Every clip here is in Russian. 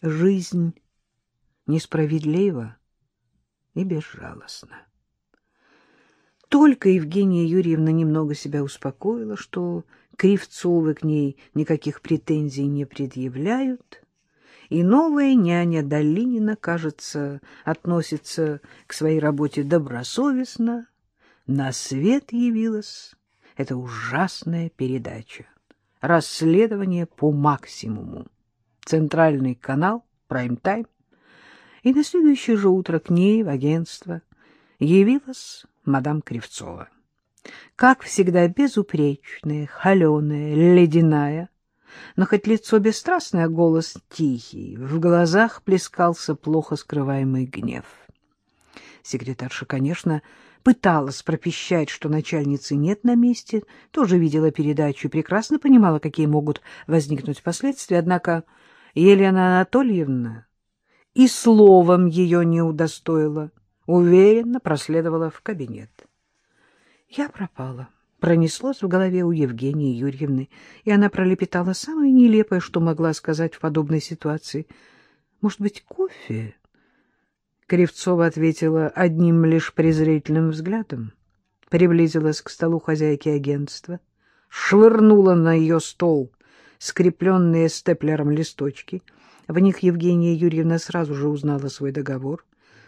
Жизнь несправедлива и безжалостна. Только Евгения Юрьевна немного себя успокоила, что Кривцовы к ней никаких претензий не предъявляют, и новая няня Долинина, кажется, относится к своей работе добросовестно, на свет явилась эта ужасная передача. Расследование по максимуму. Центральный канал, прайм-тайм. И на следующее же утро к ней в агентство явилась мадам Кривцова. Как всегда, безупречная, холеная, ледяная, но хоть лицо бесстрастное, а голос тихий, в глазах плескался плохо скрываемый гнев. Секретарша, конечно, пыталась пропищать, что начальницы нет на месте, тоже видела передачу и прекрасно понимала, какие могут возникнуть последствия, однако Елена Анатольевна и словом ее не удостоила, уверенно проследовала в кабинет. Я пропала. Пронеслось в голове у Евгении Юрьевны, и она пролепетала самое нелепое, что могла сказать в подобной ситуации. «Может быть, кофе?» Кривцова ответила одним лишь презрительным взглядом, приблизилась к столу хозяйки агентства, швырнула на ее стол скрепленные степлером листочки. В них Евгения Юрьевна сразу же узнала свой договор.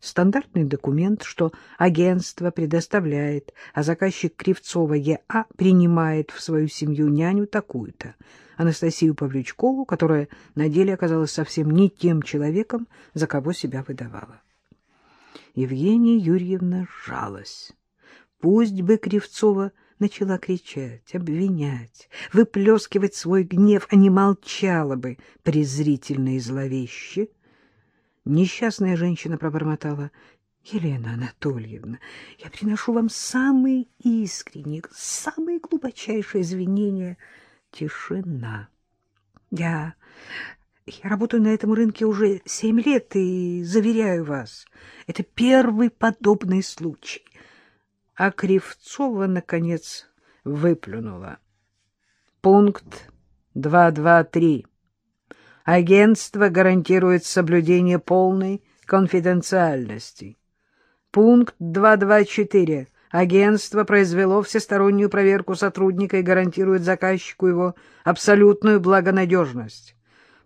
Стандартный документ, что агентство предоставляет, а заказчик Кривцова Е.А. принимает в свою семью няню такую-то, Анастасию Павлючкову, которая на деле оказалась совсем не тем человеком, за кого себя выдавала. Евгения Юрьевна сжалась. Пусть бы Кривцова начала кричать, обвинять, выплескивать свой гнев, а не молчала бы презрительно и зловеще. Несчастная женщина пробормотала. — Елена Анатольевна, я приношу вам самые искренние, самые глубочайшие извинения. Тишина. Я я работаю на этом рынке уже семь лет и заверяю вас, это первый подобный случай. А Кривцова, наконец, выплюнула. Пункт 223. Агентство гарантирует соблюдение полной конфиденциальности. Пункт 224. Агентство произвело всестороннюю проверку сотрудника и гарантирует заказчику его абсолютную благонадежность.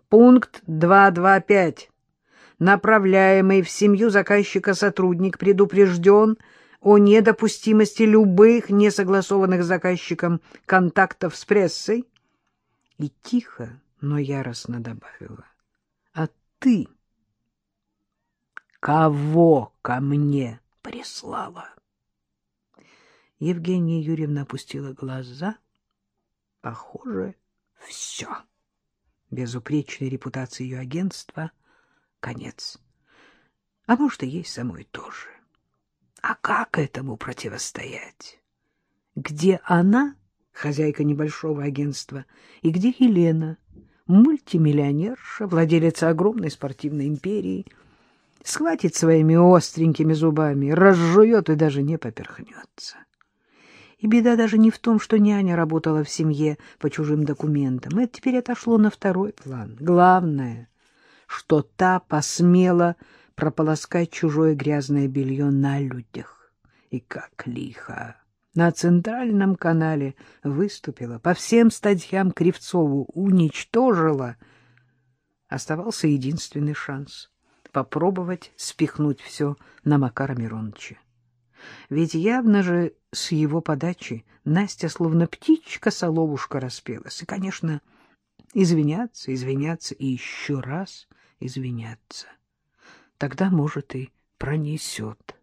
Пункт 225. Направляемый в семью заказчика сотрудник предупрежден о недопустимости любых несогласованных заказчиком контактов с прессой. И тихо, но яростно добавила. А ты кого ко мне прислала? Евгения Юрьевна опустила глаза. Похоже, все безупречной репутации ее агентства конец. А может, и ей самой тоже. А как этому противостоять? Где она, хозяйка небольшого агентства, и где Елена, мультимиллионерша, владелица огромной спортивной империи, схватит своими остренькими зубами, разжует и даже не поперхнется? И беда даже не в том, что няня работала в семье по чужим документам. Это теперь отошло на второй план. Главное, что та посмела прополоскать чужое грязное белье на людях. И как лихо! На центральном канале выступила, по всем статьям Кривцову уничтожила. Оставался единственный шанс — попробовать спихнуть все на Макара Мироновича. Ведь явно же с его подачи Настя словно птичка-соловушка распелась. И, конечно, извиняться, извиняться и еще раз извиняться. Тогда, может, и пронесет.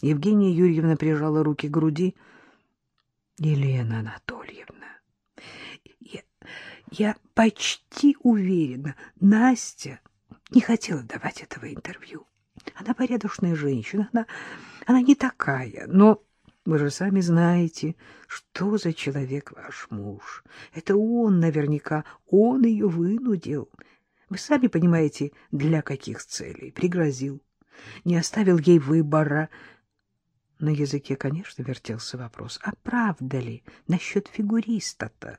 Евгения Юрьевна прижала руки к груди. Елена Анатольевна, я, я почти уверена, Настя не хотела давать этого интервью. Она порядочная женщина, она, она не такая, но вы же сами знаете, что за человек ваш муж. Это он наверняка, он ее вынудил. Вы сами понимаете, для каких целей. Пригрозил, не оставил ей выбора. На языке, конечно, вертелся вопрос, а правда ли насчет фигуриста-то?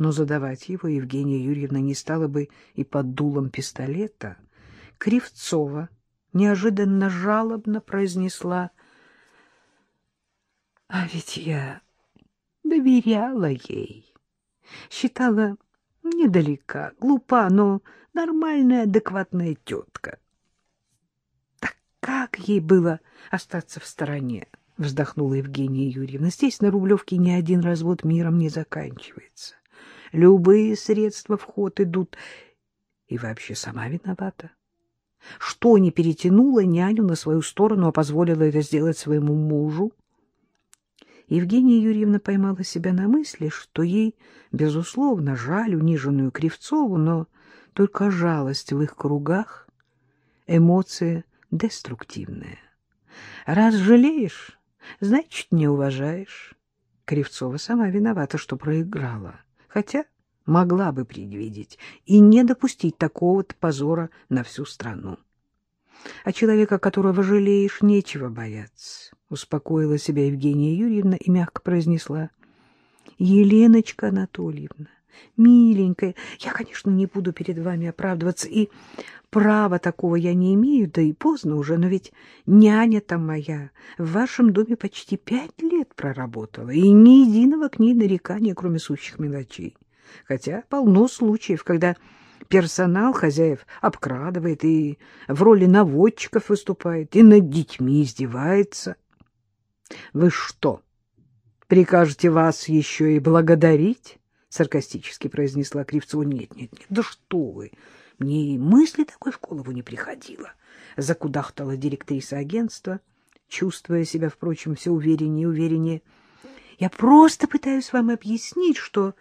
но задавать его Евгения Юрьевна не стала бы и под дулом пистолета. Кривцова неожиданно жалобно произнесла «А ведь я доверяла ей, считала недалека, глупа, но нормальная, адекватная тетка. Так как ей было остаться в стороне?» — вздохнула Евгения Юрьевна. «Здесь, на Рублевке, ни один развод миром не заканчивается. Любые средства в ход идут. И вообще сама виновата. Что не перетянула няню на свою сторону, а позволила это сделать своему мужу? Евгения Юрьевна поймала себя на мысли, что ей, безусловно, жаль униженную Кривцову, но только жалость в их кругах — эмоция деструктивная. Раз жалеешь, значит, не уважаешь. Кривцова сама виновата, что проиграла, хотя могла бы предвидеть и не допустить такого-то позора на всю страну. А человека, которого жалеешь, нечего бояться, — успокоила себя Евгения Юрьевна и мягко произнесла. — Еленочка Анатольевна, миленькая, я, конечно, не буду перед вами оправдываться, и права такого я не имею, да и поздно уже, но ведь няня-то моя в вашем доме почти пять лет проработала, и ни единого к ней нарекания, кроме сущих мелочей. Хотя полно случаев, когда персонал хозяев обкрадывает и в роли наводчиков выступает, и над детьми издевается. — Вы что, прикажете вас еще и благодарить? — саркастически произнесла Кривцова. — Нет, нет, нет, да что вы! Мне и мысли такой в голову не приходило. Закудахтала директриса агентства, чувствуя себя, впрочем, все увереннее и увереннее. Я просто пытаюсь вам объяснить, что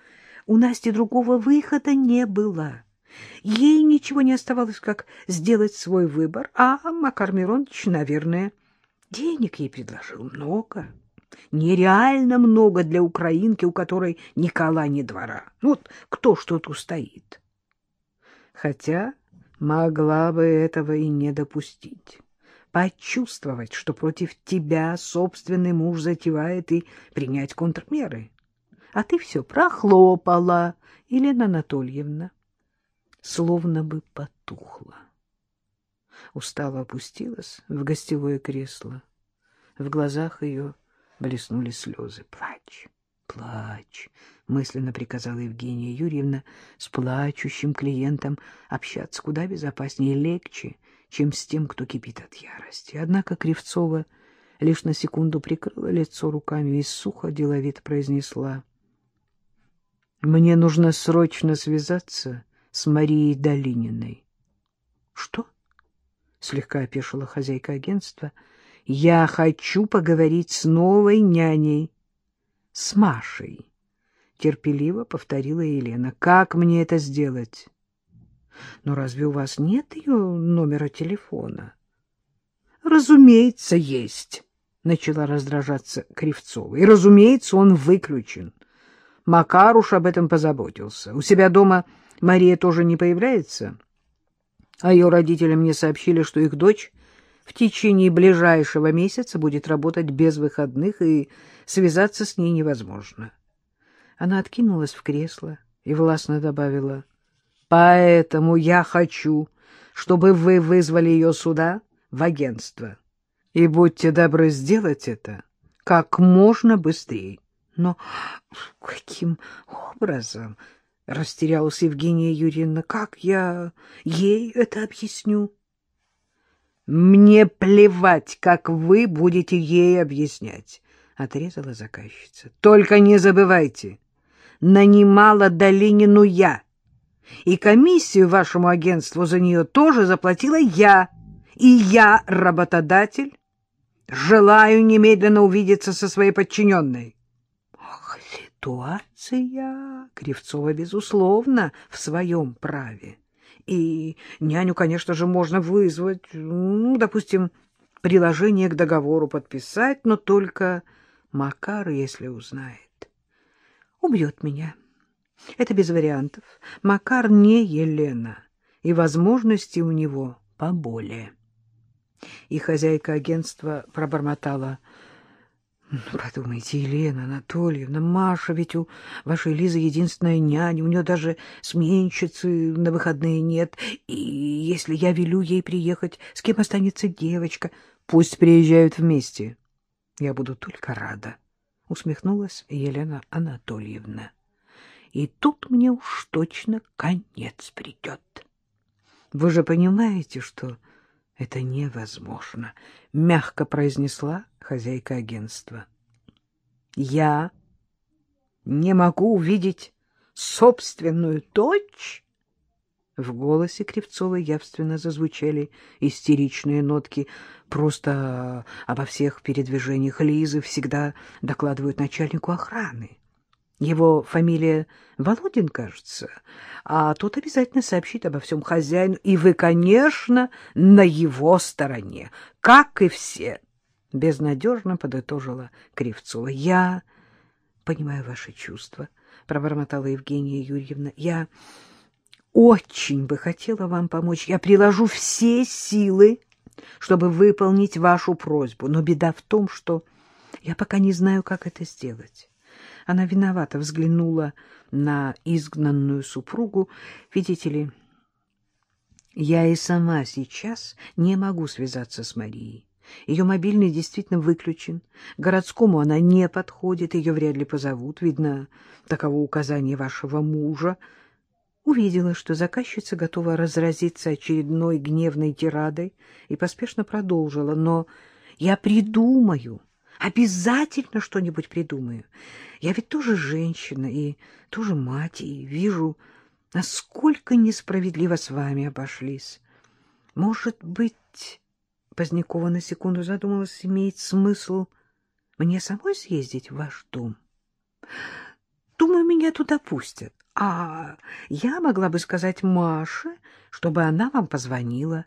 у Насти другого выхода не было. Ей ничего не оставалось, как сделать свой выбор, а Макар Миронович, наверное, денег ей предложил много. Нереально много для украинки, у которой ни кола, ни двора. Вот кто что тут устоит. Хотя могла бы этого и не допустить. Почувствовать, что против тебя собственный муж затевает, и принять контрмеры а ты все прохлопала, Елена Анатольевна. Словно бы потухла. Устало опустилась в гостевое кресло. В глазах ее блеснули слезы. «Плачь, плачь!» — мысленно приказала Евгения Юрьевна. «С плачущим клиентом общаться куда безопаснее и легче, чем с тем, кто кипит от ярости». Однако Кривцова лишь на секунду прикрыла лицо руками и сухо деловито произнесла — мне нужно срочно связаться с Марией Долининой. — Что? — слегка опешила хозяйка агентства. — Я хочу поговорить с новой няней. — С Машей, — терпеливо повторила Елена. — Как мне это сделать? — Но разве у вас нет ее номера телефона? — Разумеется, есть, — начала раздражаться Кривцова. — И, разумеется, он выключен. — Макар уж об этом позаботился. У себя дома Мария тоже не появляется. А ее родители мне сообщили, что их дочь в течение ближайшего месяца будет работать без выходных, и связаться с ней невозможно. Она откинулась в кресло и властно добавила, «Поэтому я хочу, чтобы вы вызвали ее сюда, в агентство, и будьте добры сделать это как можно быстрее». Но каким образом? — растерялась Евгения Юрьевна. — Как я ей это объясню? — Мне плевать, как вы будете ей объяснять, — отрезала заказчица. — Только не забывайте, нанимала Долинину я, и комиссию вашему агентству за нее тоже заплатила я, и я работодатель. Желаю немедленно увидеться со своей подчиненной ситуация Кривцова, безусловно, в своем праве. И няню, конечно же, можно вызвать, ну, допустим, приложение к договору подписать, но только Макар, если узнает, убьет меня. Это без вариантов. Макар не Елена, и возможности у него поболее. И хозяйка агентства пробормотала — подумайте, Елена Анатольевна, Маша, ведь у вашей Лизы единственная няня, у нее даже сменщицы на выходные нет. И если я велю ей приехать, с кем останется девочка? Пусть приезжают вместе. Я буду только рада, — усмехнулась Елена Анатольевна. И тут мне уж точно конец придет. Вы же понимаете, что это невозможно, — мягко произнесла хозяйка агентства. Я не могу увидеть собственную дочь? В голосе Кривцовой явственно зазвучали истеричные нотки. Просто обо всех передвижениях Лизы всегда докладывают начальнику охраны. Его фамилия Володин, кажется, а тот обязательно сообщит обо всем хозяину, и вы, конечно, на его стороне, как и все. Безнадежно подытожила Кривцова. Я понимаю ваши чувства, пробормотала Евгения Юрьевна. Я очень бы хотела вам помочь. Я приложу все силы, чтобы выполнить вашу просьбу, но беда в том, что я пока не знаю, как это сделать. Она виновато взглянула на изгнанную супругу. Видите ли, я и сама сейчас не могу связаться с Марией. Ее мобильный действительно выключен. Городскому она не подходит, ее вряд ли позовут. Видно, таково указание вашего мужа. Увидела, что заказчица готова разразиться очередной гневной тирадой и поспешно продолжила. Но я придумаю Обязательно что-нибудь придумаю. Я ведь тоже женщина и тоже мать, и вижу, насколько несправедливо с вами обошлись. Может быть, Позднякова на секунду задумалась, имеет смысл мне самой съездить в ваш дом? Думаю, меня туда пустят. А я могла бы сказать Маше, чтобы она вам позвонила.